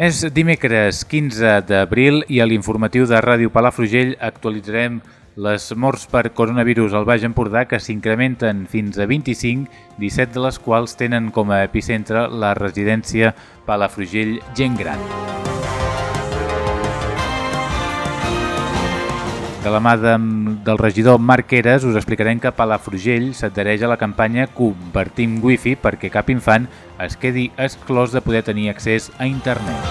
És dimecres 15 d'abril i a l'informatiu de Ràdio Palafrugell actualitzarem les morts per coronavirus al Baix Empordà que s'incrementen fins a 25, 17 de les quals tenen com a epicentre la residència Palafrugell Gent Gran. De la mà de, del regidor Marc Eres us explicarem que Palafrugell s'adhereix a la campanya Convertim Wi-Fi perquè cap infant es quedi exclòs de poder tenir accés a internet.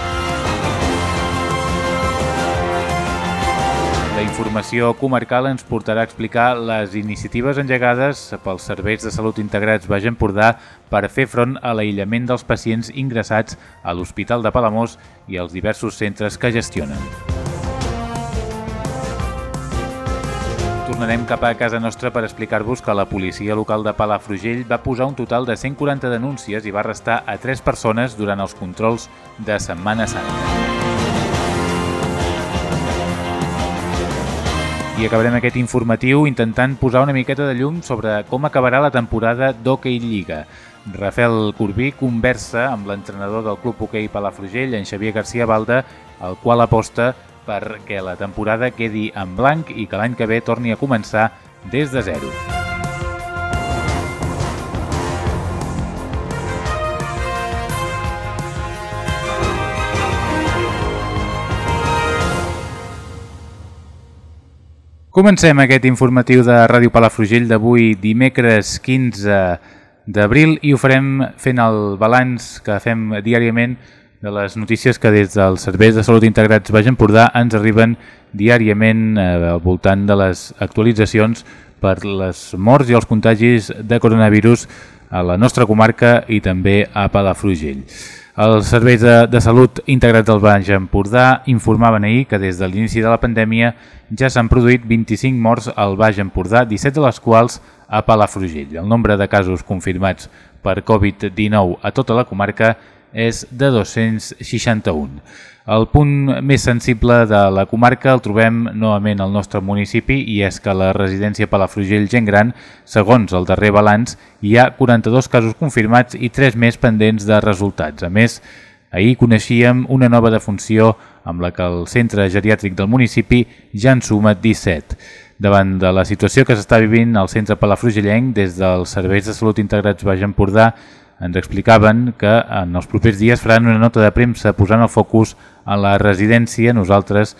La informació comarcal ens portarà a explicar les iniciatives engegades pels serveis de salut integrats Baix Empordà per fer front a l'aïllament dels pacients ingressats a l'Hospital de Palamós i als diversos centres que gestionen. Tornarem cap a casa nostra per explicar-vos que la policia local de Palafrugell va posar un total de 140 denúncies i va arrestar a 3 persones durant els controls de Setmana Santa. I acabarem aquest informatiu intentant posar una miqueta de llum sobre com acabarà la temporada d'Hockey Lliga. Rafael Corbí conversa amb l'entrenador del Club Hockey Palafrugell, en Xavier García Balda, el qual aposta perquè la temporada quedi en blanc i que l'any que ve torni a començar des de zero. Comencem aquest informatiu de Ràdio Palafrugell d'avui dimecres 15 d'abril i ho farem fent el balanç que fem diàriament de les notícies que des dels serveis de salut integrats Baix Empordà ens arriben diàriament eh, al voltant de les actualitzacions per les morts i els contagis de coronavirus a la nostra comarca i també a Palafrugell. Els serveis de, de salut integrats del Baix Empordà informaven ahir que des de l'inici de la pandèmia ja s'han produït 25 morts al Baix Empordà, 17 de les quals a Palafrugell. El nombre de casos confirmats per Covid-19 a tota la comarca és de 261. El punt més sensible de la comarca el trobem novament al nostre municipi i és que la residència Palafrugell Gent Gran, segons el darrer balanç, hi ha 42 casos confirmats i 3 més pendents de resultats. A més, ahir coneixíem una nova defunció amb la que el centre geriàtric del municipi ja en suma 17. Davant de la situació que s'està vivint al centre palafrugellenc, des dels serveis de salut integrats Baix Empordà, ens explicaven que en els propers dies faran una nota de premsa posant el focus a la residència. Nosaltres,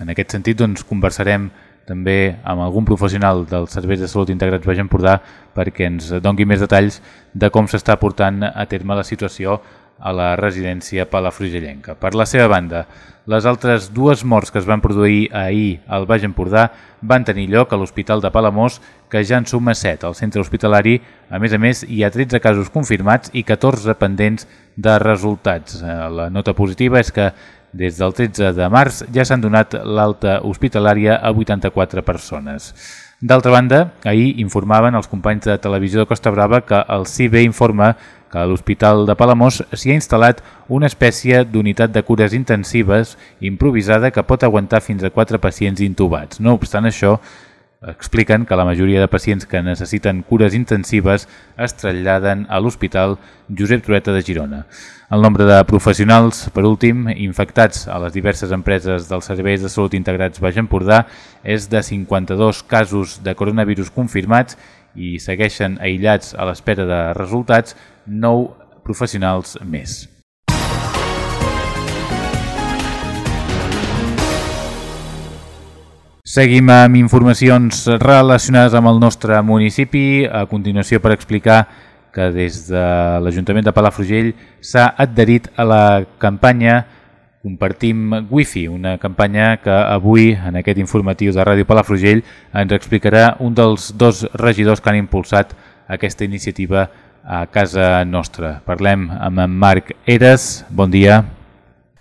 en aquest sentit, doncs, conversarem també amb algun professional dels serveis de salut integrats Baix Empordà perquè ens dongui més detalls de com s'està portant a terme la situació a la residència palafrugellenca. Per la seva banda, les altres dues morts que es van produir ahir al Baix Empordà van tenir lloc a l'Hospital de Palamós, que ja en suma 7 al centre hospitalari. A més a més, hi ha 13 casos confirmats i 14 pendents de resultats. Eh, la nota positiva és que des del 13 de març ja s'han donat l'alta hospitalària a 84 persones. D'altra banda, ahir informaven els companys de Televisió de Costa Brava que el CIBE informa que a l'Hospital de Palamós s'hi ha instal·lat una espècie d'unitat de cures intensives improvisada que pot aguantar fins a 4 pacients intubats. No obstant això, expliquen que la majoria de pacients que necessiten cures intensives es traslladen a l'Hospital Josep Trueta de Girona. El nombre de professionals, per últim, infectats a les diverses empreses dels serveis de salut integrats Baix Empordà és de 52 casos de coronavirus confirmats i segueixen aïllats a l'espera de resultats 9 professionals més. Seguim amb informacions relacionades amb el nostre municipi. A continuació per explicar que des de l'Ajuntament de Palafrugell s'ha adherit a la campanya Compartim Wi-Fi, una campanya que avui, en aquest informatiu de Ràdio Palafrugell, ens explicarà un dels dos regidors que han impulsat aquesta iniciativa a casa nostra. Parlem amb en Marc Eres. Bon dia.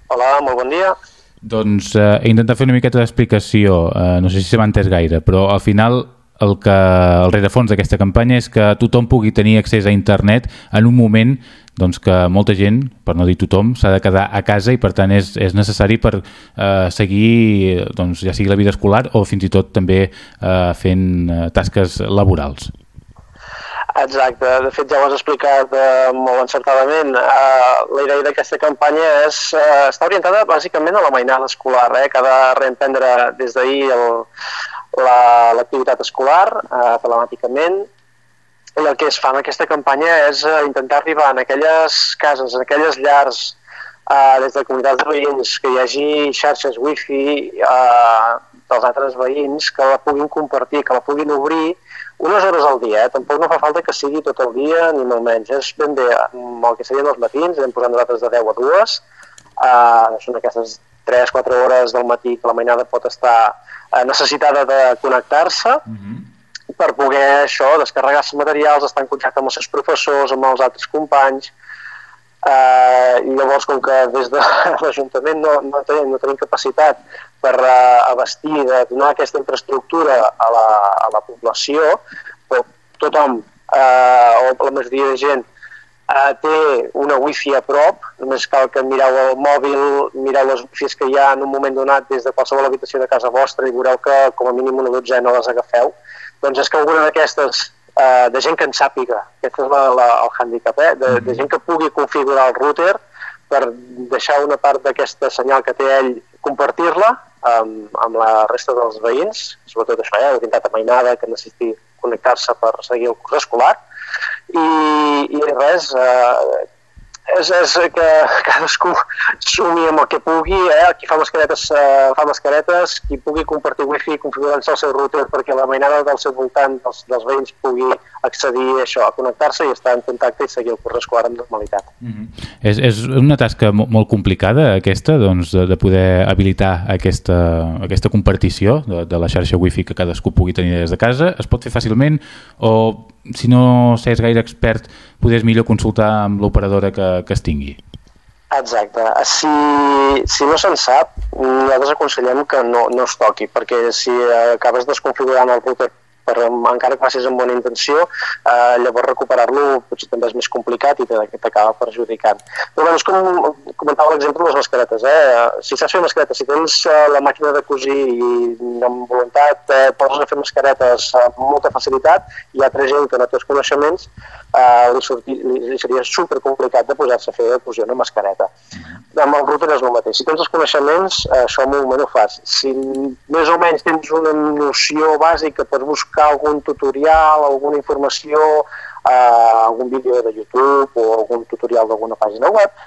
Hola, molt bon dia. Doncs eh, he intentat fer una miqueta d'explicació, eh, no sé si se m'ha entès gaire, però al final el que el rerefons d'aquesta campanya és que tothom pugui tenir accés a internet en un moment doncs, que molta gent, per no dir tothom, s'ha de quedar a casa i per tant és, és necessari per eh, seguir doncs, ja sigui la vida escolar o fins i tot també eh, fent eh, tasques laborals. Exacte, de fet ja ho has explicat eh, molt encertadament. Eh, la idea d'aquesta campanya és, eh, està orientada bàsicament a la mainada escolar, eh, que ha de reemprendre des d'ahir l'activitat la, escolar eh, telemàticament i el que es fa en aquesta campanya és eh, intentar arribar en aquelles cases, en aquelles llars, eh, des de comunitats de veïns, que hi hagi xarxes wifi eh, dels altres veïns que la puguin compartir, que la puguin obrir unes hores al dia. Eh? Tampoc no fa falta que sigui tot el dia, ni molt menys. És ben bé amb el que serien els matins, anem posant nosaltres de 10 a 2. Eh, són aquestes 3-4 hores del matí que la mainada pot estar eh, necessitada de connectar-se. Mm -hmm per poder això, descarregar els materials, estar en contacte amb els seus professors, amb els altres companys, eh, i llavors com que des de l'Ajuntament no, no, tenim, no tenim capacitat per eh, abastir de donar aquesta infraestructura a la, a la població, però tothom eh, o la majoria de gent eh, té una wifi a prop, només cal que mireu el mòbil, mireu les wifis que hi ha en un moment donat des de qualsevol habitació de casa vostra i veureu que com a mínim una dotzena les agafeu doncs és que alguna d'aquestes, eh, de gent que en sàpiga, aquest és la, la, el hàndicap, eh? de, de gent que pugui configurar el router per deixar una part d'aquesta senyal que té ell, compartir-la amb, amb la resta dels veïns, sobretot això, eh, la mainada que necessiti connectar-se per seguir el curs escolar, i, i res, eh, és, és que cadascú sumi amb el que pugui, eh? qui fa mascaretes eh, fa mascaretes, qui pugui compartir wifi configurant-se el seu router perquè la mainada del seu voltant dels, dels veïns pugui accedir a això, a connectar-se i estar en contacte i seguir el curs escolar amb normalitat. Mm -hmm. és, és una tasca molt complicada aquesta, doncs, de, de poder habilitar aquesta, aquesta compartició de, de la xarxa wifi que cadascú pugui tenir des de casa. Es pot fer fàcilment o si no s'és gaire expert, podés millor consultar amb l'operadora que, que es tingui. Exacte. Si, si no se'n sap, nosaltres aconsellem que no, no es toqui, perquè si acabes desconfigurant el router per, encara que facis amb bona intenció, eh, llavors recuperar-lo potser també és més complicat i t'acaba perjudicant. Però bé, és com comentava l'exemple de les mascaretes. Eh? Si saps fer mascaretes, si tens eh, la màquina de cosir i amb voluntat eh, poses a fer mascaretes amb molta facilitat, hi ha altra gent que no té els coneixements, eh, li, sortir, li, li seria super complicat de posar-se a fer cosir una mascareta. Amb el router és el mateix. Si tens els coneixements, eh, això en un moment ho fas. Si més o menys tens una noció bàsica, pots buscar algun tutorial, alguna informació, eh, algun vídeo de YouTube o algun tutorial d'alguna pàgina web,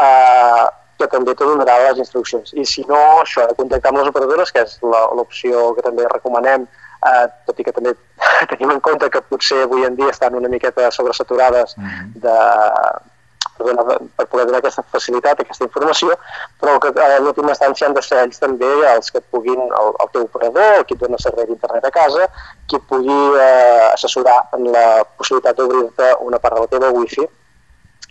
eh, que també te donarà les instruccions. I si no, això, contactar amb les operadores, que és l'opció que també recomanem, eh, tot i que també tenim en compte que potser avui en dia estan una miqueta sobresaturades mm -hmm. de, per, donar, per poder donar aquesta facilitat, aquesta informació, però que a l'última instància han de ser ells també els que puguin, el, el teu operador, el qui et dona servei d'internet a casa, qui et pugui eh, assessorar en la possibilitat d'obrir-te una part de la teva wifi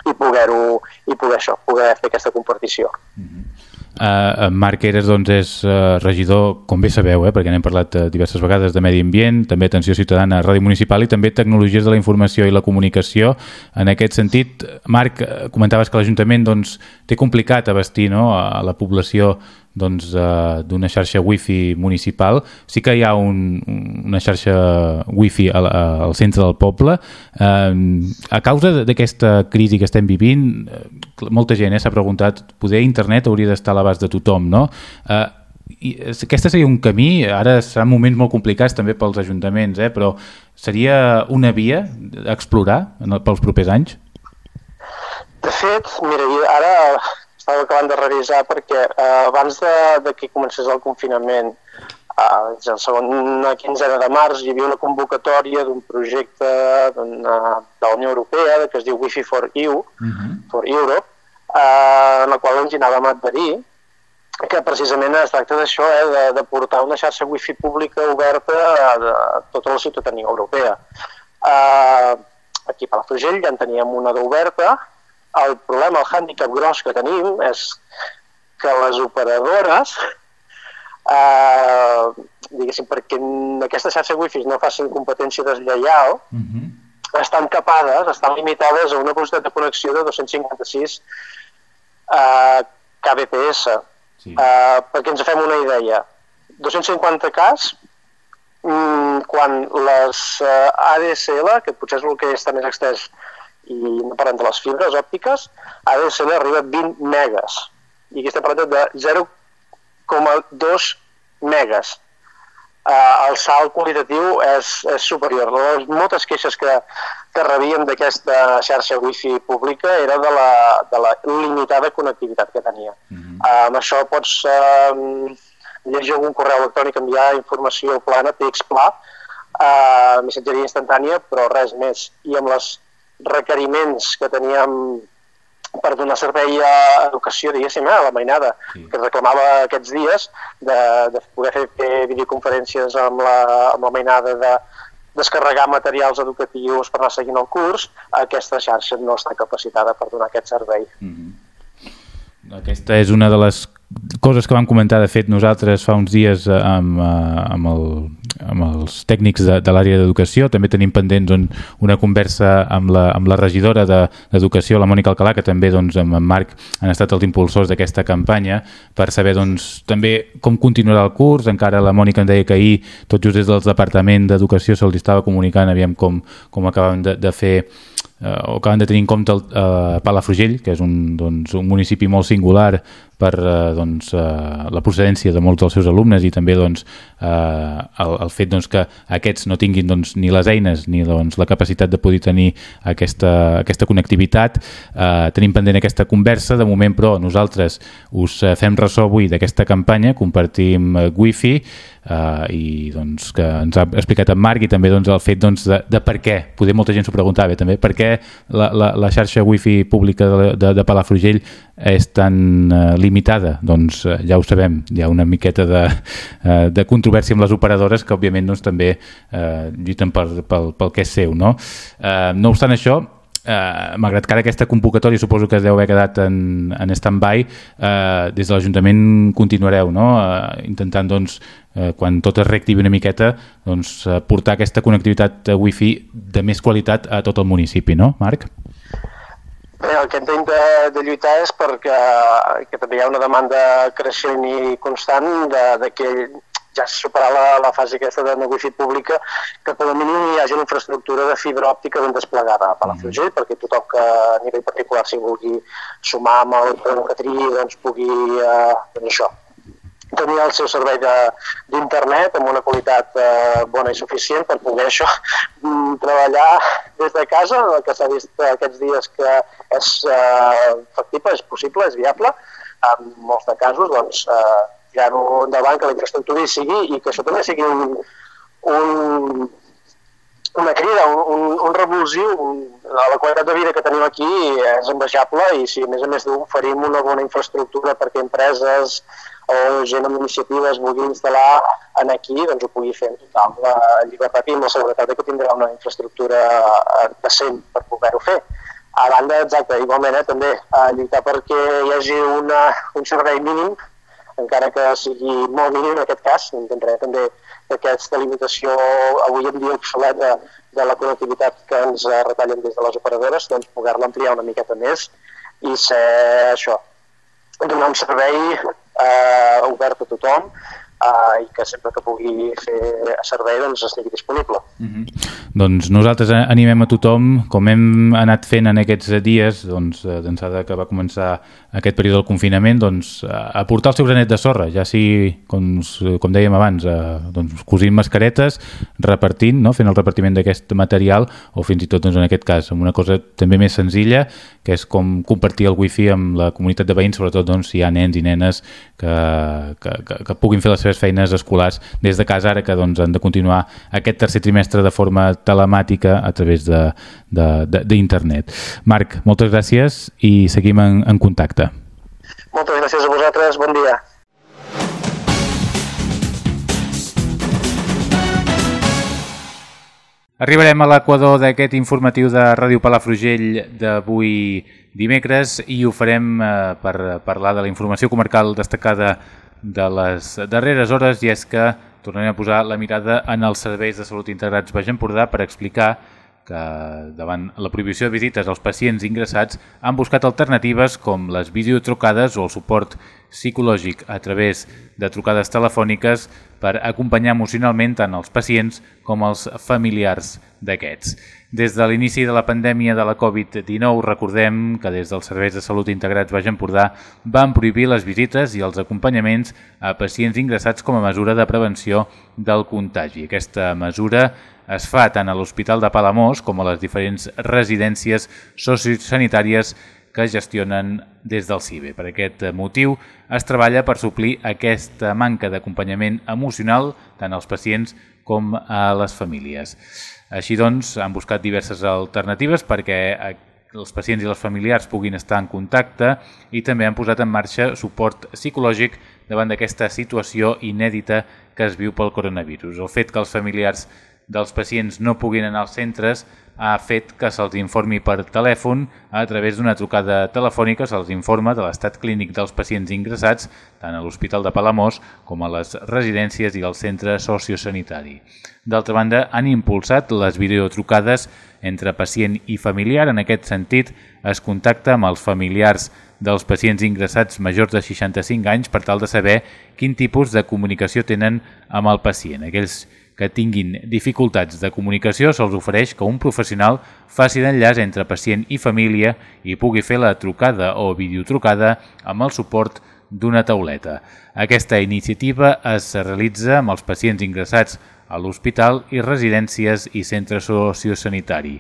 i poder-ho i poder això, poder fer aquesta compartició. Mm -hmm. Uh, Marc Eres doncs, és uh, regidor, com bé sabeu, eh, perquè n'hem parlat uh, diverses vegades, de Medi Ambient, també Atenció Ciutadana, Ràdio Municipal i també Tecnologies de la Informació i la Comunicació. En aquest sentit, Marc, comentaves que l'Ajuntament doncs, té complicat abastir no, a la població doncs, uh, d'una xarxa wifi municipal. Sí que hi ha un, una xarxa wifi al, al centre del poble. Uh, a causa d'aquesta crisi que estem vivint, uh, molta gent eh, s'ha preguntat, poder internet hauria d'estar a l'abast de tothom, no? Uh, i aquesta seria un camí, ara seran moments molt complicats també pels ajuntaments, eh? però seria una via a explorar pels propers anys? De fet, mira, ara estava acabant de revisar perquè eh, abans de, de que comencés el confinament, eh, la segona quinzena de març, hi havia una convocatòria d'un projecte de la Unió Europea que es diu Wi-Fi for EU, uh mhm. -huh. for Europe, eh, en la qual ens hi anàvem a adherir que precisament es tracta d'això, eh, de, de portar una xarxa wifi pública oberta a, a tota la ciutadania europea. Uh, aquí a Palafrugell ja en teníem una d'oberta, el problema, el hàndicap gros que tenim és que les operadores, eh, diguéssim, perquè aquesta xarxa wifi no facin competència deslleial, uh -huh. estan capades, estan limitades a una velocitat de connexió de 256 eh, kbps. Sí. Uh, perquè ens fem una idea. 250 cas mm, quan les uh, ADSL, que potser és el que està més extès i no parlem de les fibres òptiques, ADSL arriba a 20 megas i aquí estem parlant de 0,2 megas eh, el salt qualitatiu és, és superior. Les moltes queixes que, que rebíem d'aquesta xarxa wifi pública era de la, de la limitada connectivitat que tenia. Mm -hmm. eh, amb això pots eh, llegir algun correu electrònic, enviar informació plana, text pla, eh, missatgeria instantània, però res més. I amb els requeriments que teníem per donar servei a educació, diguéssim, a la mainada, sí. que reclamava aquests dies de, de poder fer, fer videoconferències amb la, amb la mainada de descarregar materials educatius per anar seguint el curs, aquesta xarxa no està capacitada per donar aquest servei. Mm -hmm. Aquesta és una de les coses que vam comentar, de fet, nosaltres fa uns dies eh, amb, eh, amb, el, amb els tècnics de, de l'àrea d'educació. També tenim pendents on, una conversa amb la, amb la regidora d'Educació, de, la Mònica Alcalà, que també doncs, amb en Marc han estat els impulsors d'aquesta campanya per saber doncs, també com continuarà el curs. Encara la Mònica em deia que ahir, tot just des del Departament d'Educació, se'ls estava comunicant aviam com, com acabem de, de fer eh, o que han de tenir en compte el, eh, Palafrugell, que és un, doncs, un municipi molt singular per eh, doncs, eh, la procedència de molts dels seus alumnes i també doncs, eh, el, el fet doncs, que aquests no tinguin doncs, ni les eines ni doncs, la capacitat de poder tenir aquesta, aquesta connectivitat. Eh, tenim pendent aquesta conversa, de moment però nosaltres us eh, fem ressò avui d'aquesta campanya, compartim eh, wifi eh, i doncs, que ens ha explicat en Marc i també doncs, el fet doncs, de, de per què, poder molta gent s'ho preguntava també, per què la, la, la xarxa wifi pública de, de, de Palafrugell és tan eh, limitada? Doncs eh, ja ho sabem, hi ha una miqueta de, eh, de controvèrsia amb les operadores que òbviament doncs, també eh, lluiten per, pel, pel que és seu. No, eh, no obstant això, eh, malgrat que ara aquesta convocatòria suposo que es deu haver quedat en, en stand-by, eh, des de l'Ajuntament continuareu no? eh, intentant, doncs, quan tot es reactivi una miqueta, doncs, portar aquesta connectivitat wifi de més qualitat a tot el municipi, no, Marc? Bé, el que entenc de, de lluitar és perquè que també hi ha una demanda creixent i constant de, de que ja superar la, la fase aquesta de negoci pública, que com a mínim hi hagi una infraestructura de fibra òptica ben desplegada a Palafrugell, mm. perquè tothom que a nivell particular s'hi vulgui sumar amb el que triï, doncs pugui eh, doncs això, tenir el seu servei d'internet amb una qualitat eh, bona i suficient per poder això mm, treballar des de casa, el que s'ha vist aquests dies que és eh, factible, és possible, és viable, en molts de casos doncs, eh, tirar-ho endavant, que la infraestructura hi sigui i que això també sigui un, un, una crida, un, un, un revulsiu, la qualitat de vida que tenim aquí és envejable i si a més a més oferim una bona infraestructura perquè empreses o gent amb iniciatives vulgui instal·lar en aquí, doncs ho pugui fer en total la llibertat i amb la seguretat que tindrà una infraestructura eh, decent per poder-ho fer. A banda, exacte, igualment, eh, també a lluitar perquè hi hagi una, un servei mínim encara que sigui molt mínim en aquest cas, intentaré també que aquesta limitació avui en dia obsoleta de la connectivitat que ens retallen des de les operadores, doncs poder-la ampliar una miqueta més i ser això, donar un servei eh, obert a tothom, uh, i que sempre que pugui fer servei doncs estigui disponible. Mm -hmm. Doncs nosaltres animem a tothom, com hem anat fent en aquests dies, doncs, d'ençà que va començar aquest període del confinament, doncs, a portar el seu granet de sorra, ja sigui, com, com dèiem abans, a, doncs, cosint mascaretes, repartint, no? fent el repartiment d'aquest material, o fins i tot, doncs, en aquest cas, amb una cosa també més senzilla, que és com compartir el wifi amb la comunitat de veïns, sobretot doncs, si hi ha nens i nenes que, que, que, que puguin fer les seves seves feines escolars des de casa, ara que doncs, han de continuar aquest tercer trimestre de forma telemàtica a través d'internet. Marc, moltes gràcies i seguim en, en contacte. Moltes gràcies a vosaltres, bon dia. Arribarem a l'equador d'aquest informatiu de Ràdio Palafrugell d'avui dimecres i ho farem eh, per parlar de la informació comarcal destacada de les darreres hores i és que tornarem a posar la mirada en els serveis de salut integrats Baix Empordà per explicar que davant la prohibició de visites als pacients ingressats han buscat alternatives com les videotrucades o el suport psicològic a través de trucades telefòniques per acompanyar emocionalment tant els pacients com els familiars d'aquests. Des de l'inici de la pandèmia de la Covid-19 recordem que des dels serveis de salut integrats Baix Empordà van prohibir les visites i els acompanyaments a pacients ingressats com a mesura de prevenció del contagi. Aquesta mesura es fa tant a l'Hospital de Palamós com a les diferents residències sociosanitàries que gestionen des del CIBE. Per aquest motiu es treballa per suplir aquesta manca d'acompanyament emocional tant als pacients com a les famílies. Així doncs, han buscat diverses alternatives perquè els pacients i els familiars puguin estar en contacte i també han posat en marxa suport psicològic davant d'aquesta situació inèdita que es viu pel coronavirus. El fet que els familiars dels pacients no puguin anar als centres ha fet que se'ls informi per telèfon a través d'una trucada telefònica se'ls informa de l'estat clínic dels pacients ingressats tant a l'Hospital de Palamós com a les residències i al centre sociosanitari. D'altra banda, han impulsat les videotrucades entre pacient i familiar. En aquest sentit, es contacta amb els familiars dels pacients ingressats majors de 65 anys per tal de saber quin tipus de comunicació tenen amb el pacient. Aquells que tinguin dificultats de comunicació se'ls ofereix que un professional faci d'enllaç entre pacient i família i pugui fer la trucada o videotrucada amb el suport d'una tauleta. Aquesta iniciativa es realitza amb els pacients ingressats a l'hospital i residències i centre sociosanitari.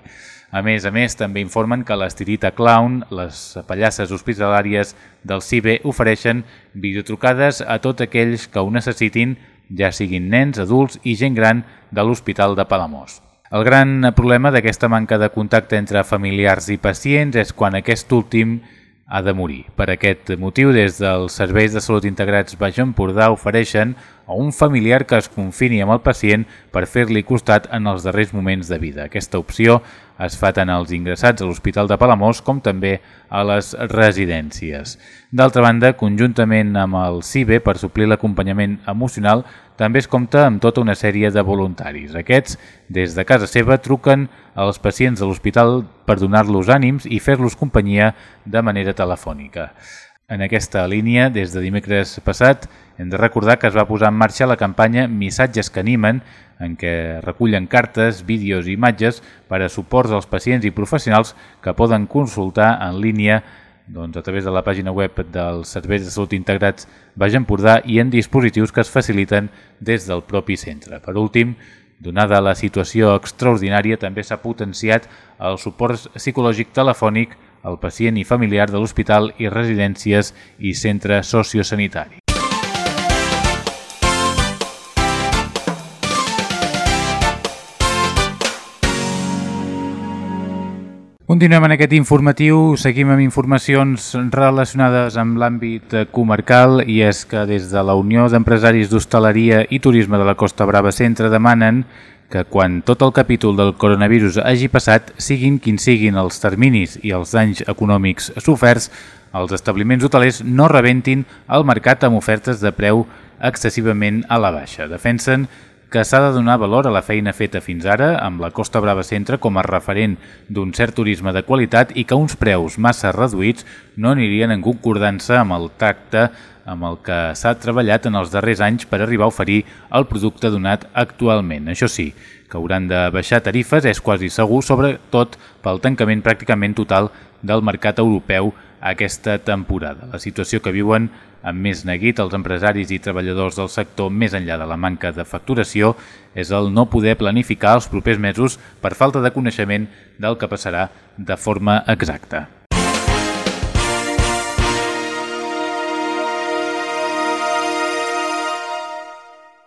A més a més, també informen que l'Estirita Clown, les pallasses hospitalàries del CIBE, ofereixen videotrucades a tots aquells que ho necessitin ja siguin nens, adults i gent gran de l'Hospital de Palamós. El gran problema d'aquesta manca de contacte entre familiars i pacients és quan aquest últim ha de morir. Per aquest motiu, des dels serveis de salut integrats Baix Empordà ofereixen a un familiar que es confini amb el pacient per fer-li costat en els darrers moments de vida. Aquesta opció es fa tant als ingressats a l'Hospital de Palamós com també a les residències. D'altra banda, conjuntament amb el CIBE, per suplir l'acompanyament emocional, també es compta amb tota una sèrie de voluntaris. Aquests, des de casa seva, truquen als pacients de l'hospital per donar-los ànims i fer-los companyia de manera telefònica. En aquesta línia, des de dimecres passat, hem de recordar que es va posar en marxa la campanya Missatges que animen, en què recullen cartes, vídeos i imatges per a suports als pacients i professionals que poden consultar en línia doncs, a través de la pàgina web dels serveis de salut integrats Baix Empordà i en dispositius que es faciliten des del propi centre. Per últim, donada la situació extraordinària, també s'ha potenciat el suport psicològic telefònic al pacient i familiar de l'hospital i residències i centre sociosanitari. Continuem en aquest informatiu, seguim amb informacions relacionades amb l'àmbit comarcal i és que des de la Unió d'Empresaris d'Hostaleria i Turisme de la Costa Brava Centre demanen que quan tot el capítol del coronavirus hagi passat, siguin quins siguin els terminis i els danys econòmics soferts, els establiments hotelers no rebentin el mercat amb ofertes de preu excessivament a la baixa. Defensen que s'ha de donar valor a la feina feta fins ara amb la Costa Brava Centre com a referent d'un cert turisme de qualitat i que uns preus massa reduïts no anirien en concordança amb el tacte amb el que s'ha treballat en els darrers anys per arribar a oferir el producte donat actualment. Això sí, que hauran de baixar tarifes és quasi segur, sobretot pel tancament pràcticament total del mercat europeu aquesta temporada. La situació que viuen amb més neguit els empresaris i treballadors del sector més enllà de la manca de facturació és el no poder planificar els propers mesos per falta de coneixement del que passarà de forma exacta.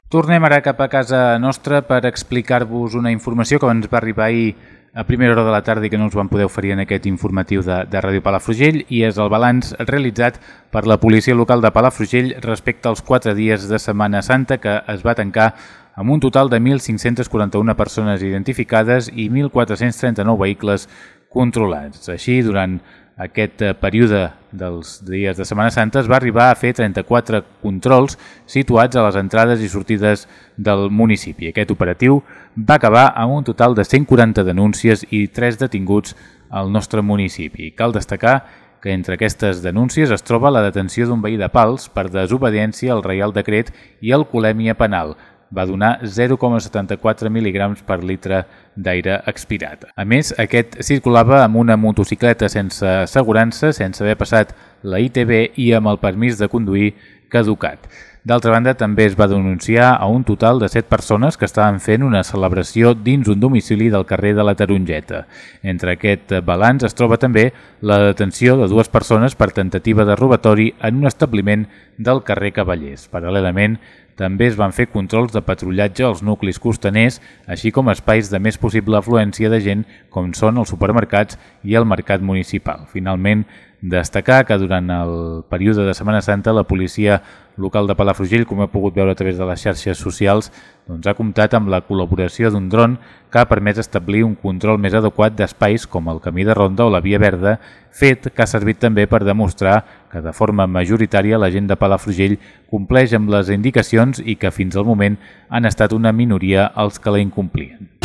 Tornem ara cap a casa nostra per explicar-vos una informació que ens va arribar ahir a primera hora de la tarda i que no ens van poder oferir en aquest informatiu de, de Ràdio Palafrugell i és el balanç realitzat per la policia local de Palafrugell respecte als quatre dies de Setmana Santa que es va tancar amb un total de 1.541 persones identificades i 1.439 vehicles controlats. Així, durant aquest eh, període dels dies de Setmana Santa es va arribar a fer 34 controls situats a les entrades i sortides del municipi. Aquest operatiu va acabar amb un total de 140 denúncies i 3 detinguts al nostre municipi. Cal destacar que entre aquestes denúncies es troba la detenció d'un veí de Pals per desobediència al Reial Decret i alcoholèmia penal, va donar 0,74 mil·ligrams per litre d'aire expirat. A més, aquest circulava amb una motocicleta sense assegurança, sense haver passat la ITB i amb el permís de conduir caducat. D'altra banda, també es va denunciar a un total de 7 persones que estaven fent una celebració dins un domicili del carrer de la Tarongeta. Entre aquest balanç es troba també la detenció de dues persones per tentativa de robatori en un establiment del carrer Cavallers. Paral·lelament, també es van fer controls de patrullatge als nuclis costaners, així com espais de més possible afluència de gent com són els supermercats i el mercat municipal. Finalment, Destacar que durant el període de Setmana Santa la policia local de Palafrugell, com he pogut veure a través de les xarxes socials, doncs ha comptat amb la col·laboració d'un dron que ha permès establir un control més adequat d'espais com el camí de ronda o la via verda, fet que ha servit també per demostrar que de forma majoritària la gent de Palafrugell compleix amb les indicacions i que fins al moment han estat una minoria els que la incomplien.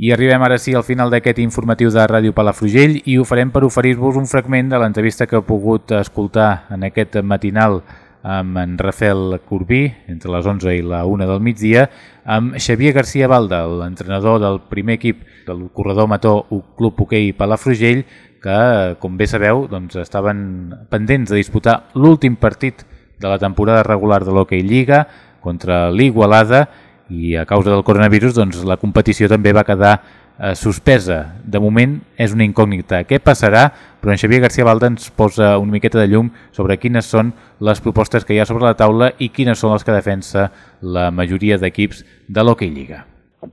I arribem ara sí al final d'aquest informatiu de Ràdio Palafrugell i ho farem per oferir-vos un fragment de l'entrevista que heu pogut escoltar en aquest matinal amb en Rafael Corbí, entre les 11 i la 1 del migdia, amb Xavier García Balda, l'entrenador del primer equip del corredor Mató Club Hoquei Palafrugell, que, com bé sabeu, doncs, estaven pendents de disputar l'últim partit de la temporada regular de l'Hockey Lliga contra l'Igualada i a causa del coronavirus doncs, la competició també va quedar eh, suspesa. De moment és una incògnita. Què passarà? Però en Xavier García Balda ens posa una miqueta de llum sobre quines són les propostes que hi ha sobre la taula i quines són les que defensa la majoria d'equips de l'Hockey Lliga.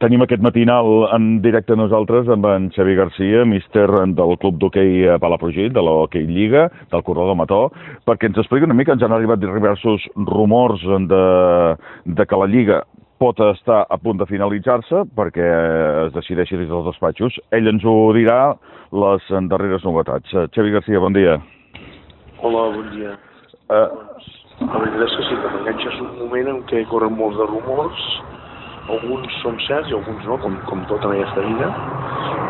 Tenim aquest matinal en directe nosaltres amb en Xavi Garcia, míster del Club d'Hockey Palafrugell, de l'Hockey Lliga, del Corredor Mató, perquè ens explica una mica, ens han arribat diversos rumors de, de que la Lliga pot estar a punt de finalitzar-se perquè es decideixi des dels despatxos. Ell ens ho dirà les darreres novetats. Eh, Xavi Garcia, bon dia. Hola, bon dia. Uh, la veritat és que sí, que m'enganxes un moment en què corren molts de rumors, alguns són certs i alguns no, com, com tot en aquesta vida,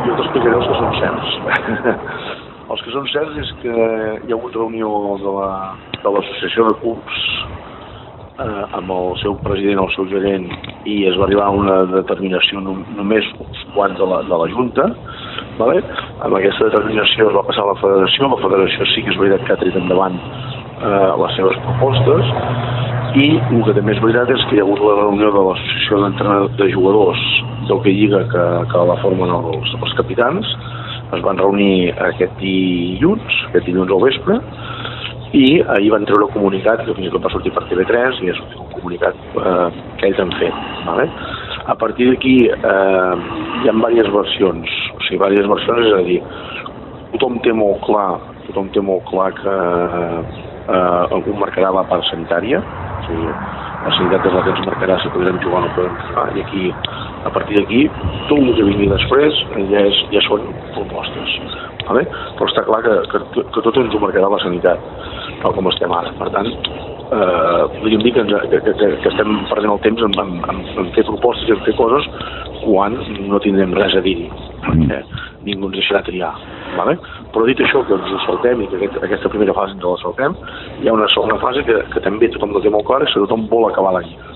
i jo t'explicaré els que són certs. els que són certs és que hi ha hagut reunió de l'Associació la, de, de Clubs eh, amb el seu president, el seu gerent, i es va arribar a una determinació només uns quants de la, de la Junta, vale? amb aquesta determinació es va passar a la federació, la federació sí que és veritat que ha tret endavant eh, les seves propostes, i el que també és veritat és que hi ha hagut la reunió de l'associació de jugadors que lliga que, que la formen els, els capitans, es van reunir aquest dilluns, aquest dilluns al vespre, i ahir van treure un comunicat que fins i tot va sortir per TV3 i és un comunicat eh, que ells han fet. Vale? A partir d'aquí eh, hi ha diverses versions, o sigui, diverses versions, és a dir, tothom té molt clar, tothom té molt clar que eh, algú marcarà la part sanitària, o sigui, la sanitat és la que ens marcarà si podrem jugar o no podem jugar, i aquí, a partir d'aquí, tot el que vingui després ja, és, ja són propostes. Vale? Però està clar que, que, que tot ens ho marcarà la sanitat tal com estem ara. Per tant, eh, podríem dir que, ens, que, que, que estem perdent el temps en, en, en, en fer propostes i en fer coses quan no tindrem res a dir-hi, perquè ningú ens deixarà triar. Vale? Però dit això, que ens ho saltem i que aquest, aquesta primera fase ens la saltem, hi ha una segona fase que, que també tothom la té molt clara, és que tothom vol acabar la lliga.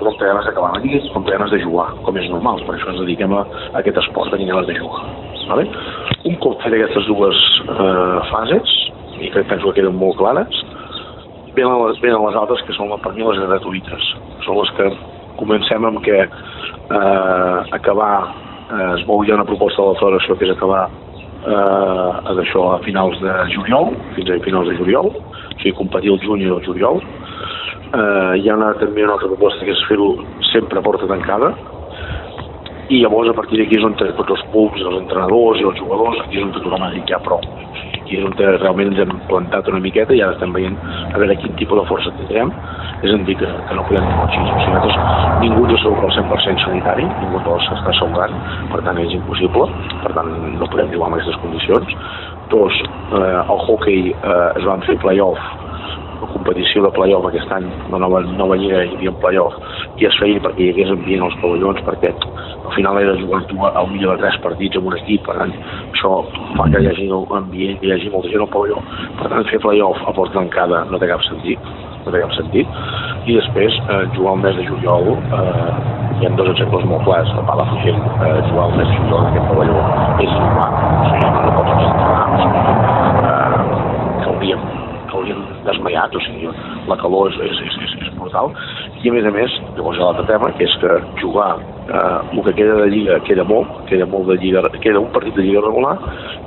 Tothom té ganes d'acabar la lliga, tothom té ganes de jugar, com és normal, per això ens dediquem a, aquest esport, tenir ganes de jugar. Vale? Un cop fet aquestes dues eh, fases, i que penso que queden molt clares, venen les, venen les altres que són per mi les gratuïtes. Són les que comencem amb que eh, acabar, eh, es veu ja una proposta de la federació que és acabar eh, d'això a finals de juliol, fins a finals de juliol, o sigui, competir el juny i el juliol. Eh, hi ha una, també una altra proposta que és fer-ho sempre a porta tancada, i llavors a partir d'aquí és on tots els clubs, els entrenadors i els jugadors, aquí és on tothom ha dit ja prou aquí és on realment ens hem plantat una miqueta i ara estem veient a veure quin tipus de força tindrem, és a dir que, que no podem dir així. O sigui, nosaltres, ningú ens assegura el 100% sanitari, ningú de s'està assegurant, per tant és impossible, per tant no podem jugar en aquestes condicions. Dos, eh, el hockey eh, es van fer play-off la competició de play-off aquest any, la nova, nova lliga hi havia un play-off i es feia perquè hi hagués ambient als pavellons perquè al final era jugar tu al millor de tres partits amb un equip, per tant això fa que hi hagi ambient, que hi hagi molta gent al pavelló, per tant fer play-off a porta tancada no té cap sentit no té cap sentit. I després eh, jugar el mes de juliol eh, hi ha dos exemples molt clars. A Palafrugell eh, jugar el mes de juliol en aquest pavelló és inhumà o sigui, no pots entrenar o sigui, eh, hauríem haurien desmaiat, o sigui, la calor és, és, és, és brutal. I a més a més, llavors hi ha l'altre tema, que és que jugar eh, el que queda de lliga queda molt, queda molt de lliga, queda un partit de lliga regular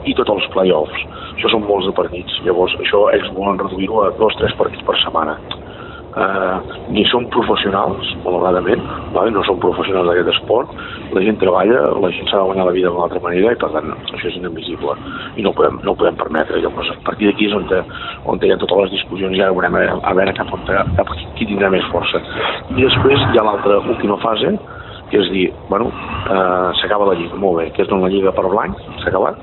i tots els play-offs. Això són molts de partits. Llavors, això ells volen reduir-ho a dos, tres partits per setmana eh, ni són professionals, malauradament, vale? no són professionals d'aquest esport, la gent treballa, la gent s'ha de guanyar la vida d'una altra manera i per tant això és inadmissible i no ho podem, no ho podem permetre. Llavors, a partir d'aquí és on, te, on hi ha totes les discussions i ara veurem a veure, a veure cap, on, cap qui tindrà més força. I després hi ha l'altra última fase, que és dir, bueno, eh, s'acaba la lliga, molt bé, que és la lliga per blanc, s'ha acabat,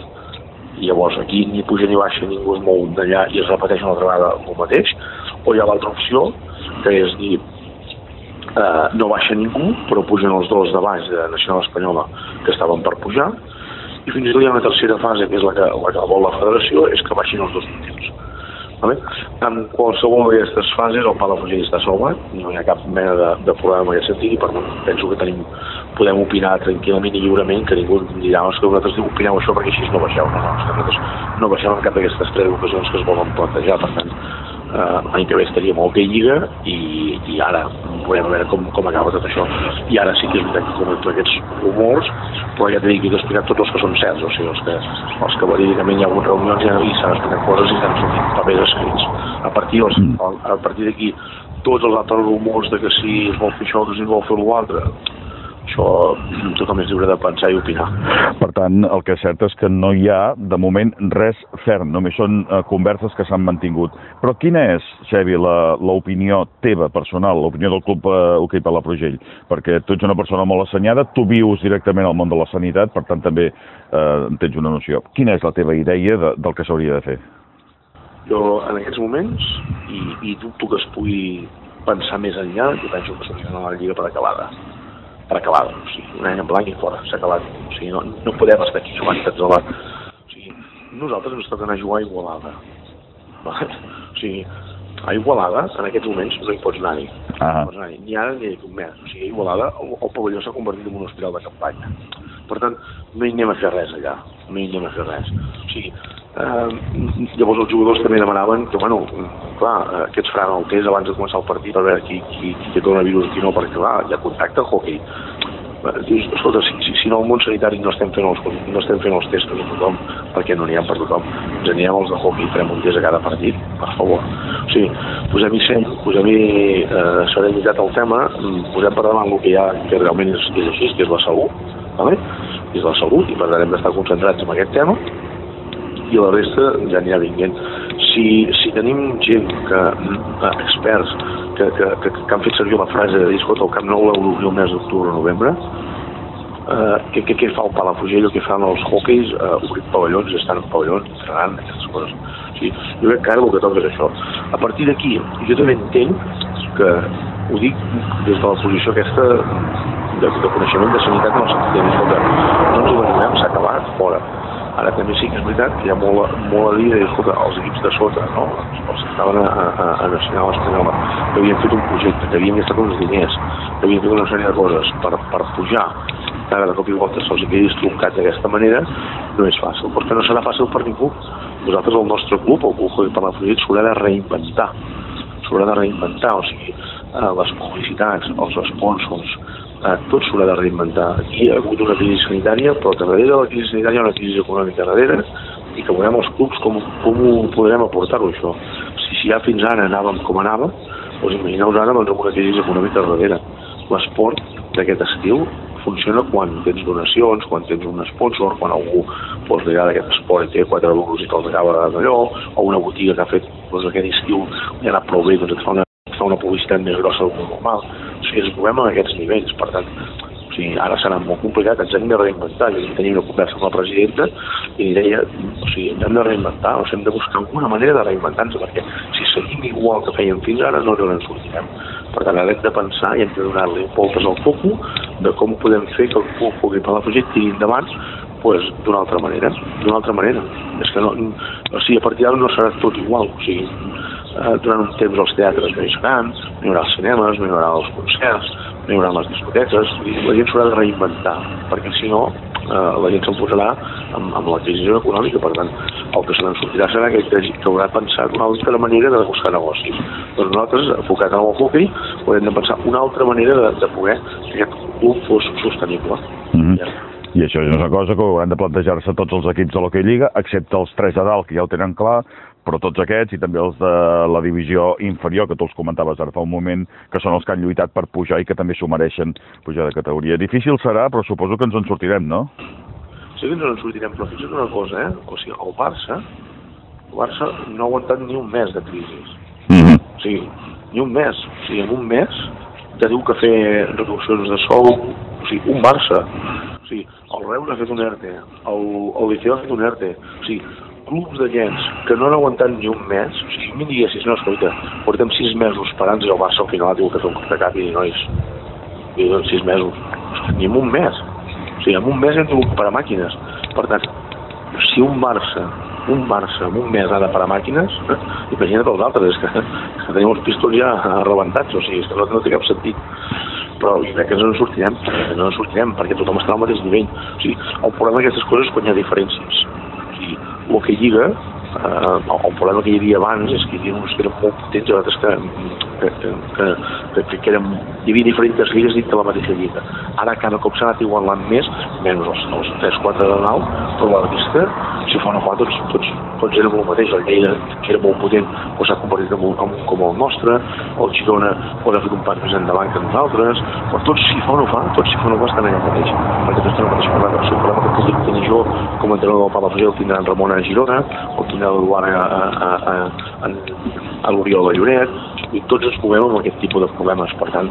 i llavors aquí ni puja ni baixa, ningú es mou d'allà i es repeteix una altra vegada el mateix, o hi ha l'altra opció, que és dir, eh, no baixa ningú, però pugen els dos de baix de Nacional Espanyola que estaven per pujar, i fins i tot hi ha una tercera fase, que és la que, la que vol la federació, és que baixin els dos últims. Vale? En qualsevol d'aquestes fases el Palafrugell està salvat, no hi ha cap mena de, de problema en aquest sentit i per tant penso que tenim, podem opinar tranquil·lament i lliurement que ningú dirà que vosaltres opineu això perquè així no baixeu. No, no, no baixem en cap d'aquestes tres ocasions que es volen plantejar, per tant eh, l'any que ve estaria molt bé Lliga i, i ara veurem a veure com, com acaba tot això i ara sí que és veritat que comento aquests rumors però ja t'he dit que he explicat tots els que són certs o sigui, els que, els que verídicament hi ha hagut reunions i s'han explicat coses i s'han sortit papers escrits a partir, dels, mm. a partir d'aquí tots els altres rumors de que si es vol fer això o si es vol fer l'altre això tothom és lliure de pensar i opinar. Per tant, el que és cert és que no hi ha, de moment, res ferm, només són eh, converses que s'han mantingut. Però quina és, Xevi, l'opinió teva personal, l'opinió del Club eh, la Progell? Perquè tu ets una persona molt assenyada, tu vius directament al món de la sanitat, per tant també eh, en tens una noció. Quina és la teva idea de, del que s'hauria de fer? Jo, en aquests moments, i, i dubto que es pugui pensar més enllà, jo penso que s'hauria d'anar a la Lliga per acabada per acabar, o sigui, un any en blanc i fora, s'ha acabat. O sigui, no, no podem estar aquí jugant tots al O sigui, nosaltres toca anar a jugar a Igualada. O sigui, a Igualada, en aquests moments, no hi pots anar-hi. Ah. No anar ni ara ni un mes. O sigui, a Igualada, el, el pavelló s'ha convertit en un hospital de campanya. Per tant, no hi anem a fer res allà. No hi anem a fer res. O sigui, Eh, llavors els jugadors també demanaven que, bueno, clar, eh, aquests faran el test abans de començar el partit per veure qui, qui, qui té coronavirus i qui no, perquè clar, hi ha contacte al hockey. Dius, escolta, si, si, si no al món sanitari no estem fent els, no estem fent els tests a tothom, perquè no n'hi ha per tothom, ens anirem els de hockey i farem un test a cada partit, per favor. O sigui, posem-hi seny, posem-hi eh, serenitat al tema, mm, posem per davant el que hi ha, que realment és, és així, que és la salut, vale? és la salut, i per tant hem d'estar concentrats en aquest tema, i la resta ja anirà vinguent. Si, si tenim gent, que, experts, que, que, que, que han fet servir la frase de dir, escolta, el Camp Nou l'heu el mes d'octubre o novembre, eh, què, què, què fa el Palafrugell què fan els hoqueis, eh, obrir pavellons, estan en pavellons, entrenant, aquestes coses. O sigui, jo crec que ara el que toca és això. A partir d'aquí, jo també entenc que, ho dic des de la posició aquesta de, de coneixement de sanitat en el sentit de dir, no ens ho veurem, s'ha acabat, fora Ara també sí que és veritat que hi ha molt, molt a dir escolta, els equips de sota, no? els que estaven a, a, a Nacional Espanyola, que havien fet un projecte, que havien gastat uns diners, que havien fet una sèrie de coses per, per pujar, ara de cop i volta se'ls quedi estroncat d'aquesta manera, no és fàcil, perquè no serà fàcil per ningú. Nosaltres, el nostre club, el Club la Florida, s'haurà de reinventar, s'haurà de reinventar, o sigui, eh, les publicitats, els sponsors, eh, tot s'haurà de reinventar. Aquí hi ha hagut una crisi sanitària, però darrere de la crisi sanitària hi ha una crisi econòmica darrere i que veurem els clubs com, com ho podrem aportar-ho això. Si, si ja fins ara anàvem com anàvem, doncs imagineu ara amb una crisi econòmica darrere. L'esport d'aquest estiu funciona quan tens donacions, quan tens un sponsor, quan algú doncs, li agrada aquest esport i té 4 euros i te'ls acaba d'allò, o una botiga que ha fet doncs, aquest estiu i ha anat prou bé, doncs et fa una, et fa una publicitat més grossa del normal. O sigui, ens movem en aquests nivells, per tant, o sigui, ara serà molt complicat, ens hem de reinventar. Jo tenia una conversa amb la presidenta i li deia, o sigui, hem de reinventar, o sigui, hem de buscar alguna manera de reinventar-nos, perquè si seguim igual que fèiem fins ara no ens en sortirem. Per tant, ara hem de pensar i hem de donar-li voltes al foco de com podem fer que el club pugui Palafrugell tiri endavant pues, d'una altra manera, d'una altra manera. És que no, o sigui, a partir d'ara no serà tot igual, o sigui, eh, durant un temps els teatres no hi seran, no hi haurà els cinemes, no hi haurà els concerts, no hi haurà les discoteques, i la gent s'haurà de reinventar, perquè si no eh, la gent se'n posarà amb, amb la crisi econòmica, per tant, el que se n'en sortirà serà que, que, que haurà pensat una altra manera de buscar negocis. Doncs nosaltres, enfocat en el hockey, haurem de pensar una altra manera de, de poder que aquest club fos sostenible. Mm -hmm. ja. I això és una cosa que hauran de plantejar-se tots els equips de l'Hockey Lliga, excepte els tres de dalt, que ja ho tenen clar, però tots aquests i també els de la divisió inferior, que tu els comentaves ara fa un moment, que són els que han lluitat per pujar i que també s'ho mereixen pujar de categoria. Difícil serà, però suposo que ens en sortirem, no? Sí que ens en sortirem, però fixa't una cosa, eh? O sigui, el Barça, el Barça no ha aguantat ni un mes de crisi. Mm -hmm. O sigui, ni un mes. O sigui, en un mes te diu que fer reduccions de sou, o sigui, un Barça, o sigui, el Reus ha fet un ERTE, el, el Liceu ha fet un ERTE, o sigui, clubs de gens que no han aguantat ni un mes, o sigui, mi diguessis, no, escolta, portem sis mesos esperant i el Barça al final ha tingut que fer un cop de cap i nois, i doncs sis mesos, ni en un mes, o sigui, en un mes hem tingut que parar màquines. Per tant, si un Barça, un Barça en un mes ha de parar màquines, eh, imagina't els altres, és que, que tenim els pistons ja rebentats, o sigui, és que no, no té cap sentit. Però jo crec que ens en sortirem, no ens sortirem, perquè tothom està al mateix nivell. O sigui, el problema d'aquestes coses és quan hi ha diferències. El que lliga, eh, el problema que hi havia abans és que hi havia uns que eren molt potents i altres que, que, que, que, que, que eren, hi havia diferents lligues dins de la mateixa lliga. Ara cada cop s'ha anat igualant més, menys els, els 3-4 de dalt, però la vista, si fa una cosa, tots, tots, tots érem el mateix. El Lleida, que era molt potent, o s'ha convertit en un, un com el nostre, el Girona pot ha fet un pas més endavant que nosaltres, però tots, si fa o no fa, tots, si fa o no fa, estan allà mateix. Perquè tots tenen el mateix problema. El problema que pugui tenir jo com a entrenador del Palafrugell el tindrà en Ramon a Girona, o tindrà l'Eduard a, a, a, a, a l'Oriol de Lloret, i tots ens movem amb aquest tipus de problemes, per tant,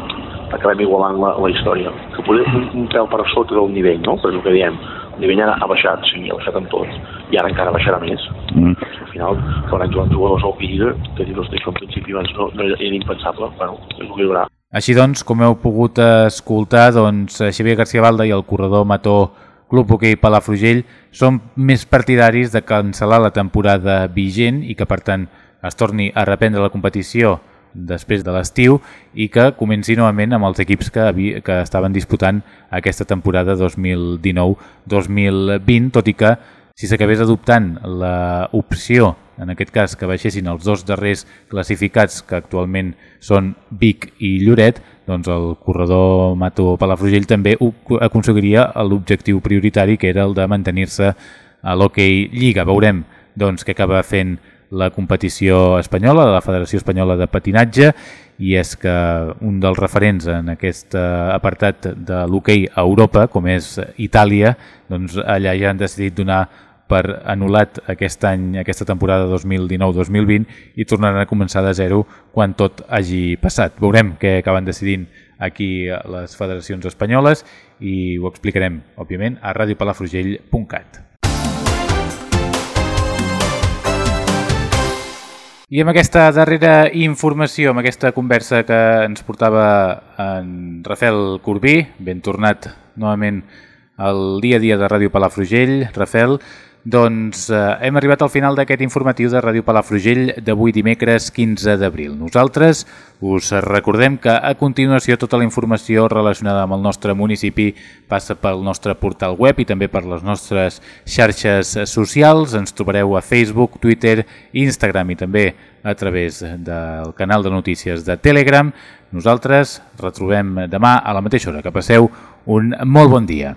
acabem igualant la, la història. Que potser un, un pèl per sota del nivell, no? Per el que diem. El nivell ha, ha baixat, sí, ha baixat en tot, i ara encara baixarà més. Mm. Al final, quan han jugat jugadors al Lliga, que dir que això en principi abans no, no era impensable, bueno, és el que hi haurà. Així doncs, com heu pogut escoltar, doncs, Xavier García Balda i el corredor Mató Club Hoquei Palafrugell són més partidaris de cancel·lar la temporada vigent i que, per tant, es torni a reprendre la competició després de l'estiu i que comenci novament amb els equips que, havia, que estaven disputant aquesta temporada 2019-2020, tot i que si s'acabés adoptant l'opció, en aquest cas que baixessin els dos darrers classificats que actualment són Vic i Lloret, doncs el corredor Mato Palafrugell també aconseguiria l'objectiu prioritari que era el de mantenir-se a l'Hockey Lliga. Veurem doncs, què acaba fent la competició espanyola, la Federació Espanyola de Patinatge, i és que un dels referents en aquest eh, apartat de l'hoquei a Europa, com és Itàlia, doncs allà ja han decidit donar per anul·lat aquest any, aquesta temporada 2019-2020 i tornaran a començar de zero quan tot hagi passat. Veurem què acaben decidint aquí les federacions espanyoles i ho explicarem, òbviament, a radiopalafrugell.cat. I amb aquesta darrera informació, amb aquesta conversa que ens portava en Rafel Corbí, ben tornat novament al dia a dia de Ràdio Palafrugell. Rafel, doncs eh, hem arribat al final d'aquest informatiu de Ràdio Palafrugell d'avui dimecres 15 d'abril. Nosaltres us recordem que a continuació tota la informació relacionada amb el nostre municipi passa pel nostre portal web i també per les nostres xarxes socials. Ens trobareu a Facebook, Twitter, Instagram i també a través del canal de notícies de Telegram. Nosaltres retrobem demà a la mateixa hora. Que passeu un molt bon dia.